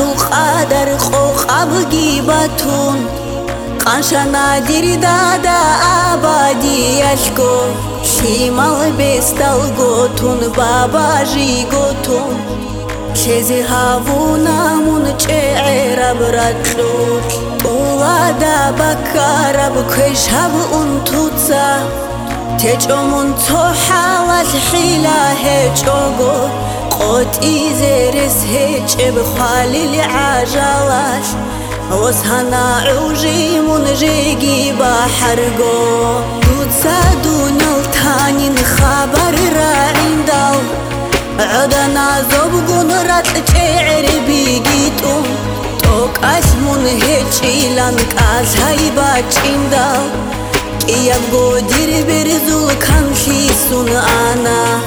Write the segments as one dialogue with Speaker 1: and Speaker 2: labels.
Speaker 1: სულ ყადარ ყოყაბგი ბათუნ ყანშანა დირდა და აბადი აშკო შიმალ ბესტალ გოთუნ ბაბაჟი გოთუნ. შეზე ჰავუნამუნ ჭერაბ რაჭუ ყოლადა ბაკარაბ ქვეშაბ უნთუცა. თეჭომუნ ცოჰალალ ჰილა ჰეჭოგო اوت ايزيرس هيج بخالي العجلاش وسهنا عوجي منجيجي بحر جو دود سادون التاني خبر راعين دال عدنا زبقون رات تعر بيجيتو توك اسمون هيج ايلان كاز هاي باچين دال كياب جو دير برزول كان خيسون أنا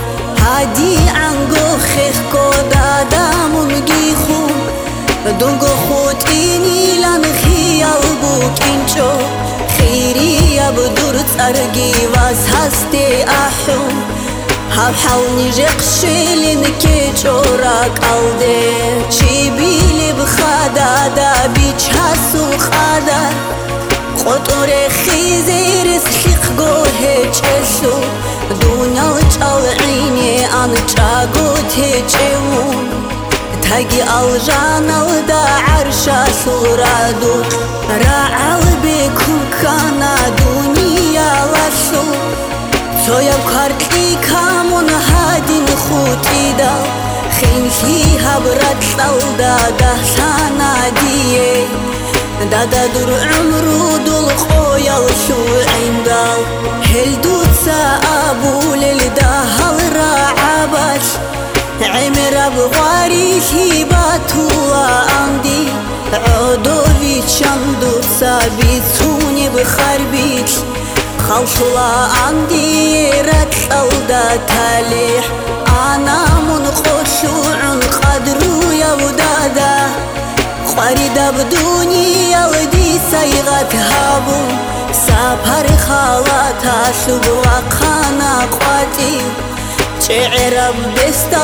Speaker 1: عادي عنقو خيخكو دادا منقيخو بدونقو خوتيني لانخي يلبو كينشو خيري يبدور تأرقي واز هستي أحوم هاو حاوني جيقشي لنكي جوراك عالدي شي بيلي بخادا چالعيني آن چاقو تيچمون تاقي الجانا ودا عرشا سورادو راعال بكم كانا دنيا لسو سويا كارتلي كامون هادين خوتي دا خينشي هبرت سودا دا سانا ديه دادا دوتسا بيتوني بخربيش خلصلا عندي رك أودا تاليح أنا من خشوع قدرو يا ودادا خريدة بدوني ودي سيغت هابو. سافر خالاتها شبوا قانا قواتي شعر بستال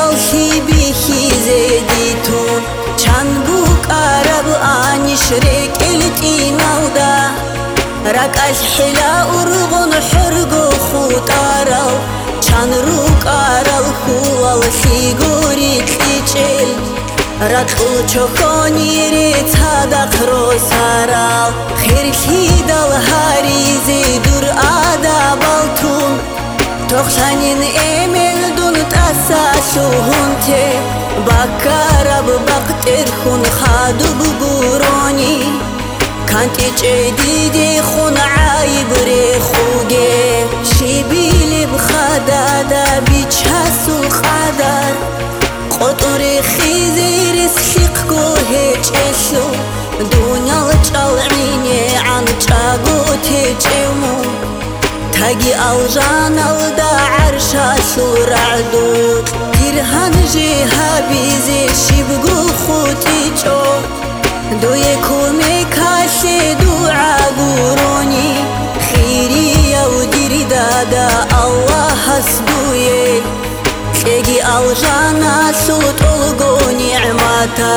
Speaker 1: ركاش حلا أرغن حرقو خوتارو چند روك عرب خوال خيغوري تليچل راتل چوخونی ریتا دخرو سارال خیرخی دل هریزی دور آدا بالتون تخشانین ایمل دون تاسا شوهون ته باکارب باقتر خون خادو بگورونی کانتی چه دیدی؟ خون عایب ری خوگه. شیبیلی بخدادا بیچ هسو خدار قطر خيزير سحقو هيجشو دنيا لچالعيني عن چاقو تيجمو تاقي الجان الدا عرشا سرعدو ديرهان جيها بيزي شبقو خوتي چو دو يكومي سيدو عقوروني خيري ودير دادا الله حسدوي تيجي الجانا سوت الغو نعمتا.